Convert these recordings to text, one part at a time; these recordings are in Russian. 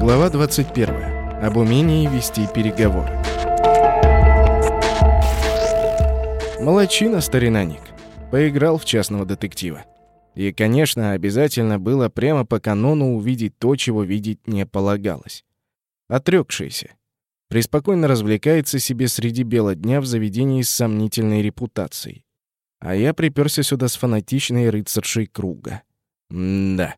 Глава 21. Об умении вести переговоры. Молодчина, старина Ник. Поиграл в частного детектива. И, конечно, обязательно было прямо по канону увидеть то, чего видеть не полагалось. Отрёкшийся. Преспокойно развлекается себе среди бела дня в заведении с сомнительной репутацией. А я приперся сюда с фанатичной рыцаршей круга. М-да.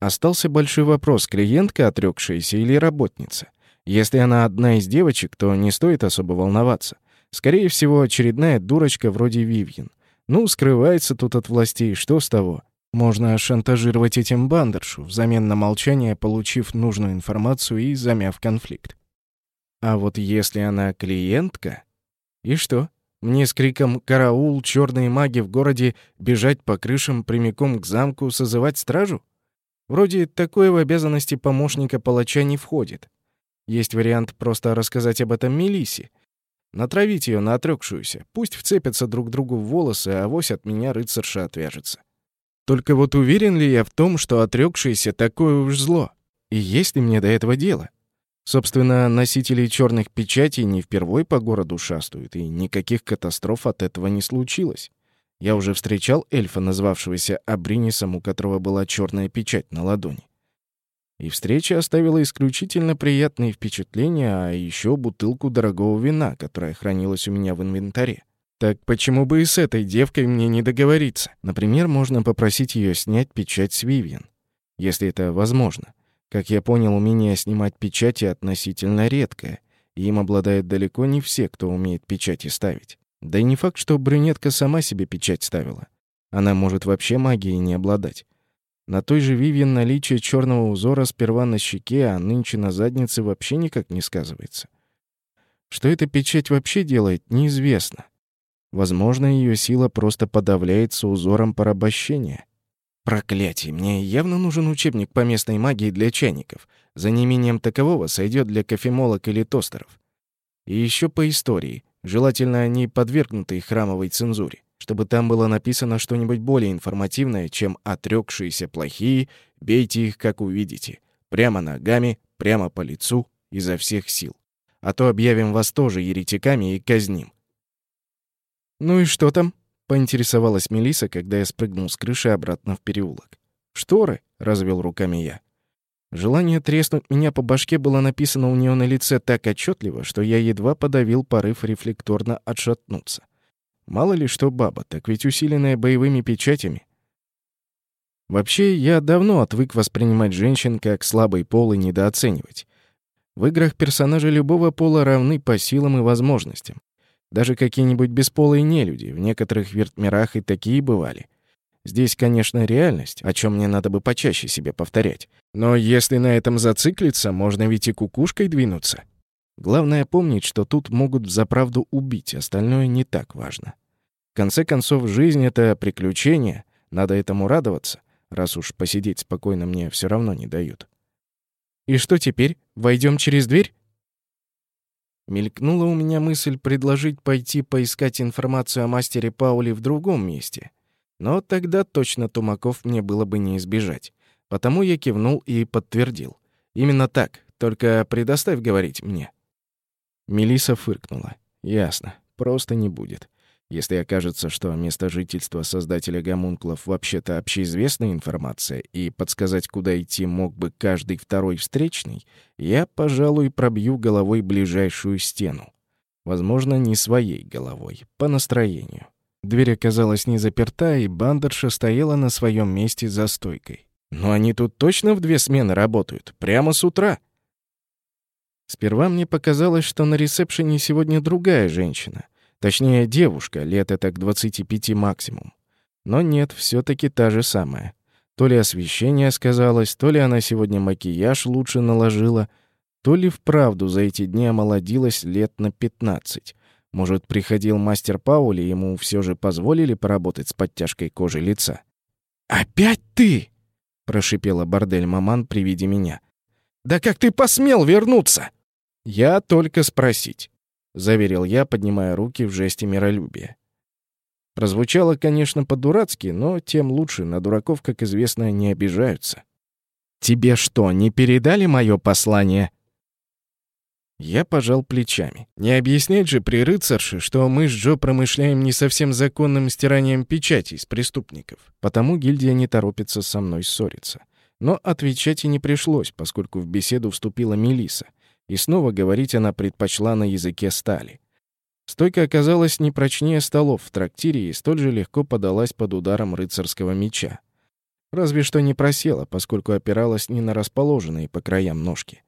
Остался большой вопрос, клиентка отрёкшаяся или работница. Если она одна из девочек, то не стоит особо волноваться. Скорее всего, очередная дурочка вроде Вивьен. Ну, скрывается тут от властей, что с того? Можно шантажировать этим бандершу, взамен на молчание получив нужную информацию и замяв конфликт. А вот если она клиентка... И что? Мне с криком «Караул! Черные маги в городе!» бежать по крышам прямиком к замку, созывать стражу? Вроде такое в обязанности помощника палача не входит. Есть вариант просто рассказать об этом Мелисе. Натравить ее на отрекшуюся. Пусть вцепятся друг другу в волосы, а авось от меня рыцарша отвяжется. Только вот уверен ли я в том, что отрекшийся такое уж зло? И есть ли мне до этого дело? Собственно, носители черных печатей не впервой по городу шастают, и никаких катастроф от этого не случилось. Я уже встречал эльфа, назвавшегося Абринисом, у которого была черная печать на ладони. И встреча оставила исключительно приятные впечатления, а еще бутылку дорогого вина, которая хранилась у меня в инвентаре. Так почему бы и с этой девкой мне не договориться? Например, можно попросить ее снять печать с Вивьен, если это возможно. Как я понял, умение снимать печати относительно редкое, и им обладают далеко не все, кто умеет печати ставить. Да и не факт, что брюнетка сама себе печать ставила. Она может вообще магией не обладать. На той же Вивьен наличие черного узора сперва на щеке, а нынче на заднице вообще никак не сказывается. Что эта печать вообще делает, неизвестно. Возможно, ее сила просто подавляется узором порабощения. Проклятие, мне явно нужен учебник по местной магии для чайников. За неимением такового сойдет для кофемолок или тостеров. И еще по истории. Желательно они подвергнуты храмовой цензуре, чтобы там было написано что-нибудь более информативное, чем отрёкшиеся плохие, бейте их, как увидите. Прямо ногами, прямо по лицу, изо всех сил. А то объявим вас тоже еретиками и казним. «Ну и что там?» — поинтересовалась Мелиса, когда я спрыгнул с крыши обратно в переулок. «Шторы?» — развел руками я. Желание треснуть меня по башке было написано у нее на лице так отчетливо, что я едва подавил порыв рефлекторно отшатнуться. Мало ли что баба, так ведь усиленная боевыми печатями. Вообще, я давно отвык воспринимать женщин как слабый пол и недооценивать. В играх персонажи любого пола равны по силам и возможностям. Даже какие-нибудь бесполые нелюди, в некоторых вертмирах и такие бывали. Здесь, конечно, реальность, о чем мне надо бы почаще себе повторять. Но если на этом зациклиться, можно ведь и кукушкой двинуться. Главное помнить, что тут могут взаправду убить, остальное не так важно. В конце концов, жизнь — это приключение, надо этому радоваться, раз уж посидеть спокойно мне все равно не дают. «И что теперь? Войдем через дверь?» Мелькнула у меня мысль предложить пойти поискать информацию о мастере Пауле в другом месте. Но тогда точно тумаков мне было бы не избежать. Потому я кивнул и подтвердил. Именно так, только предоставь говорить мне. Мелиса фыркнула. Ясно, просто не будет. Если окажется, что место жительства создателя гомункулов вообще-то общеизвестная информация, и подсказать, куда идти мог бы каждый второй встречный, я, пожалуй, пробью головой ближайшую стену. Возможно, не своей головой, по настроению. Дверь оказалась не заперта, и бандерша стояла на своем месте за стойкой. Но они тут точно в две смены работают, прямо с утра. Сперва мне показалось, что на ресепшене сегодня другая женщина — Точнее, девушка, лет это к 25 максимум. Но нет, все таки та же самая. То ли освещение сказалось, то ли она сегодня макияж лучше наложила, то ли вправду за эти дни омолодилась лет на 15. Может, приходил мастер Паули, ему все же позволили поработать с подтяжкой кожи лица. «Опять ты!» — прошипела бордель маман при виде меня. «Да как ты посмел вернуться?» «Я только спросить» заверил я, поднимая руки в жесте миролюбия. Прозвучало, конечно, по-дурацки, но тем лучше, на дураков, как известно, не обижаются. «Тебе что, не передали мое послание?» Я пожал плечами. Не объяснять же при рыцарше, что мы с Джо промышляем не совсем законным стиранием печатей с преступников. Потому гильдия не торопится со мной ссориться. Но отвечать и не пришлось, поскольку в беседу вступила Мелиса, и снова говорить она предпочла на языке стали. Стойка оказалась не прочнее столов в трактире и столь же легко подалась под ударом рыцарского меча. Разве что не просела, поскольку опиралась не на расположенные по краям ножки.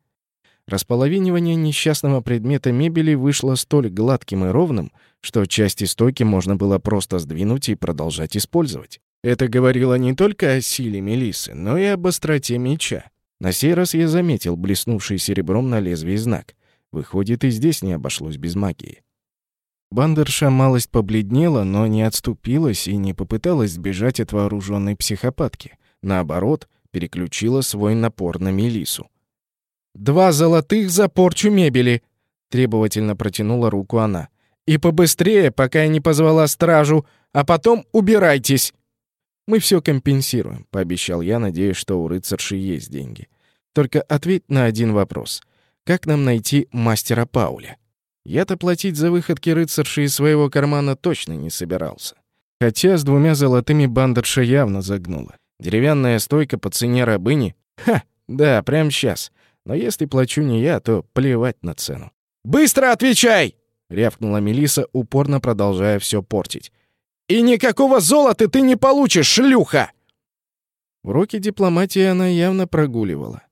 Располовинивание несчастного предмета мебели вышло столь гладким и ровным, что части стойки можно было просто сдвинуть и продолжать использовать. Это говорило не только о силе Мелисы, но и об остроте меча. На сей раз я заметил блеснувший серебром на лезвии знак. Выходит, и здесь не обошлось без магии. Бандерша малость побледнела, но не отступилась и не попыталась сбежать от вооруженной психопатки. Наоборот, переключила свой напор на Мелису. «Два золотых за порчу мебели!» — требовательно протянула руку она. «И побыстрее, пока я не позвала стражу, а потом убирайтесь!» «Мы все компенсируем», — пообещал я, надеясь, что у рыцарши есть деньги. «Только ответь на один вопрос. Как нам найти мастера Пауля?» Я-то платить за выходки рыцарши из своего кармана точно не собирался. Хотя с двумя золотыми бандерша явно загнула. Деревянная стойка по цене рабыни? Ха, да, прямо сейчас. Но если плачу не я, то плевать на цену. «Быстро отвечай!» — рявкнула Мелиса, упорно продолжая все портить. «И никакого золота ты не получишь, шлюха!» Уроки дипломатии она явно прогуливала.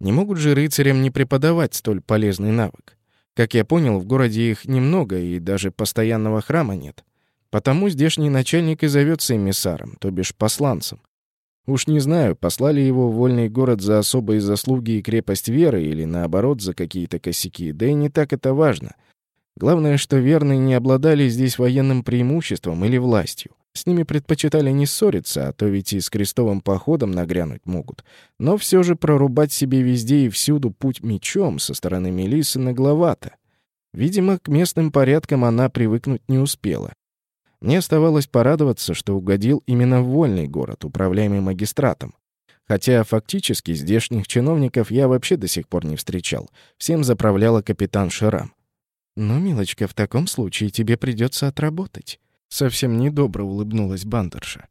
Не могут же рыцарям не преподавать столь полезный навык. Как я понял, в городе их немного, и даже постоянного храма нет. Потому здешний начальник и зовется эмиссаром, то бишь посланцем. Уж не знаю, послали его в вольный город за особые заслуги и крепость веры или, наоборот, за какие-то косяки, да и не так это важно. Главное, что верные не обладали здесь военным преимуществом или властью. С ними предпочитали не ссориться, а то ведь и с крестовым походом нагрянуть могут. Но все же прорубать себе везде и всюду путь мечом со стороны Мелисы нагловато. Видимо, к местным порядкам она привыкнуть не успела. Мне оставалось порадоваться, что угодил именно вольный город, управляемый магистратом. Хотя фактически здешних чиновников я вообще до сих пор не встречал. Всем заправляла капитан Шерам. «Ну, милочка, в таком случае тебе придется отработать», — совсем недобро улыбнулась бандерша.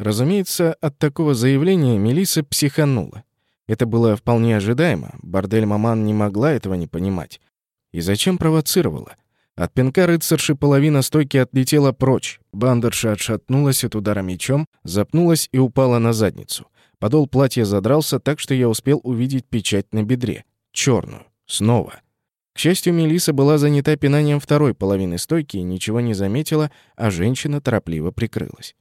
Разумеется, от такого заявления Мелиса психанула. Это было вполне ожидаемо, бордель Маман не могла этого не понимать. И зачем провоцировала? От пинка рыцарши половина стойки отлетела прочь. Бандерша отшатнулась от удара мечом, запнулась и упала на задницу. Подол платья задрался так, что я успел увидеть печать на бедре. черную, Снова. К счастью, Мелиса была занята пинанием второй половины стойки и ничего не заметила, а женщина торопливо прикрылась.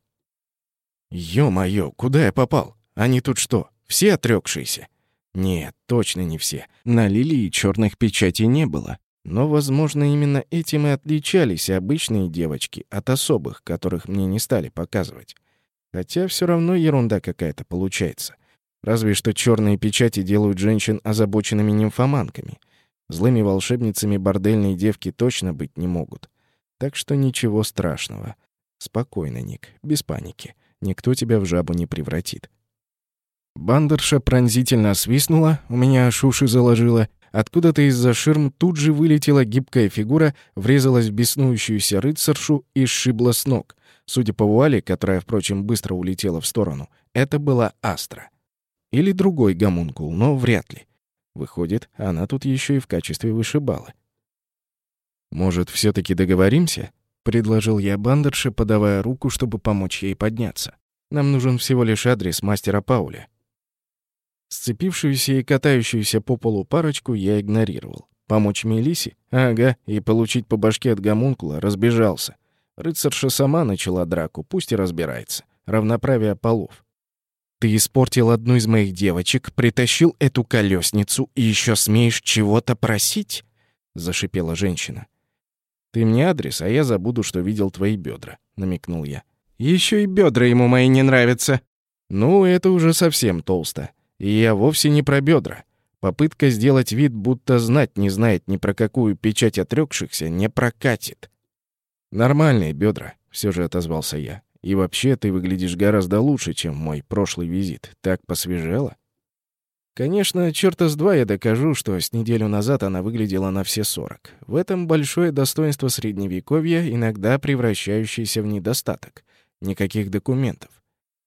«Ё-моё, куда я попал? Они тут что, все отрёкшиеся?» Нет, точно не все. На лилии черных печатей не было. Но, возможно, именно этим и отличались обычные девочки от особых, которых мне не стали показывать. Хотя все равно ерунда какая-то получается. Разве что черные печати делают женщин озабоченными нимфоманками. Злыми волшебницами бордельные девки точно быть не могут. Так что ничего страшного. Спокойно, Ник, без паники. Никто тебя в жабу не превратит. Бандерша пронзительно свистнула, у меня аж уши заложила, Откуда-то из-за ширм тут же вылетела гибкая фигура, врезалась в беснующуюся рыцаршу и сшибла с ног. Судя по вуале, которая, впрочем, быстро улетела в сторону, это была Астра. Или другой гомункул, но вряд ли. Выходит, она тут еще и в качестве вышибала. «Может, все таки договоримся?» — предложил я бандерше, подавая руку, чтобы помочь ей подняться. «Нам нужен всего лишь адрес мастера Пауля». Сцепившуюся и катающуюся по полу парочку я игнорировал. Помочь Мелисе? Ага, и получить по башке от гомункула разбежался. Рыцарша сама начала драку, пусть и разбирается. Равноправие полов. «Ты испортил одну из моих девочек, притащил эту колесницу и еще смеешь чего-то просить?» — зашипела женщина. «Ты мне адрес, а я забуду, что видел твои бедра», — намекнул я. Еще и бедра ему мои не нравятся». «Ну, это уже совсем толсто. И я вовсе не про бедра. Попытка сделать вид, будто знать не знает ни про какую печать отрекшихся, не прокатит. Нормальные бедра. все же отозвался я. «И вообще ты выглядишь гораздо лучше, чем мой прошлый визит. Так посвежело?» Конечно, черта с два я докажу, что с неделю назад она выглядела на все сорок. В этом большое достоинство средневековья, иногда превращающееся в недостаток. Никаких документов.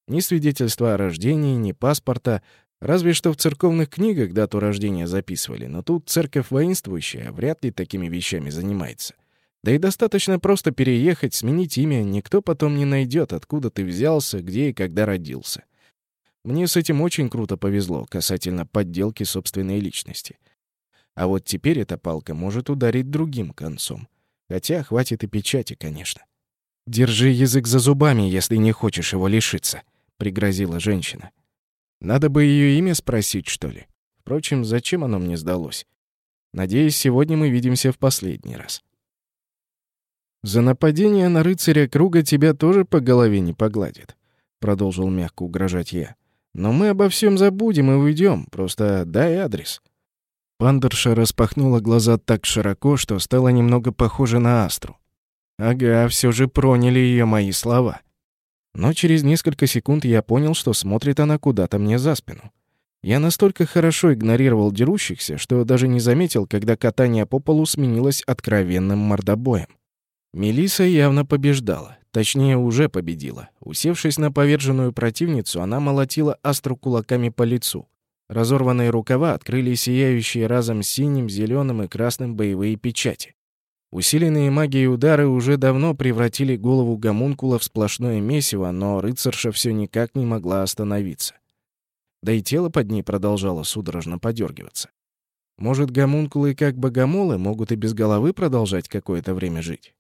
Ни свидетельства о рождении, ни паспорта, разве что в церковных книгах дату рождения записывали, но тут церковь воинствующая вряд ли такими вещами занимается. Да и достаточно просто переехать, сменить имя, никто потом не найдет, откуда ты взялся, где и когда родился. Мне с этим очень круто повезло касательно подделки собственной личности. А вот теперь эта палка может ударить другим концом. Хотя хватит и печати, конечно. «Держи язык за зубами, если не хочешь его лишиться», — пригрозила женщина. «Надо бы ее имя спросить, что ли? Впрочем, зачем оно мне сдалось? Надеюсь, сегодня мы видимся в последний раз». «За нападение на рыцаря круга тебя тоже по голове не погладит», — продолжил мягко угрожать я. Но мы обо всем забудем и уйдем. Просто дай адрес». Пандерша распахнула глаза так широко, что стало немного похоже на Астру. Ага, все же проняли ее мои слова. Но через несколько секунд я понял, что смотрит она куда-то мне за спину. Я настолько хорошо игнорировал дерущихся, что даже не заметил, когда катание по полу сменилось откровенным мордобоем. Мелиса явно побеждала. Точнее, уже победила. Усевшись на поверженную противницу, она молотила Астру кулаками по лицу. Разорванные рукава открыли сияющие разом синим, зеленым и красным боевые печати. Усиленные магией удары уже давно превратили голову гомункула в сплошное месиво, но рыцарша все никак не могла остановиться. Да и тело под ней продолжало судорожно подергиваться. Может, гомункулы, как богомолы, могут и без головы продолжать какое-то время жить?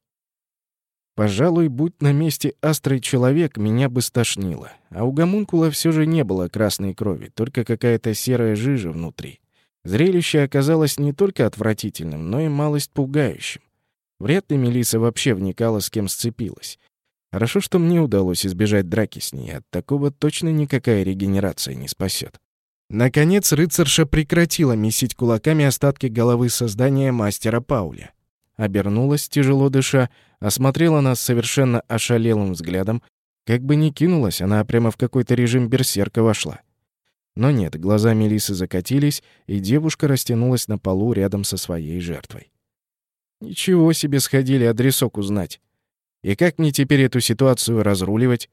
Пожалуй, будь на месте астрый человек, меня бы стошнило. А у гомункула все же не было красной крови, только какая-то серая жижа внутри. Зрелище оказалось не только отвратительным, но и малость пугающим. Вряд ли Мелиса вообще вникала, с кем сцепилась. Хорошо, что мне удалось избежать драки с ней, от такого точно никакая регенерация не спасет. Наконец рыцарша прекратила месить кулаками остатки головы создания мастера Пауля. Обернулась, тяжело дыша, осмотрела нас совершенно ошалелым взглядом, как бы не кинулась, она прямо в какой-то режим берсерка вошла. Но нет, глаза Мелисы закатились, и девушка растянулась на полу рядом со своей жертвой. Ничего себе сходили адресок узнать. И как мне теперь эту ситуацию разруливать?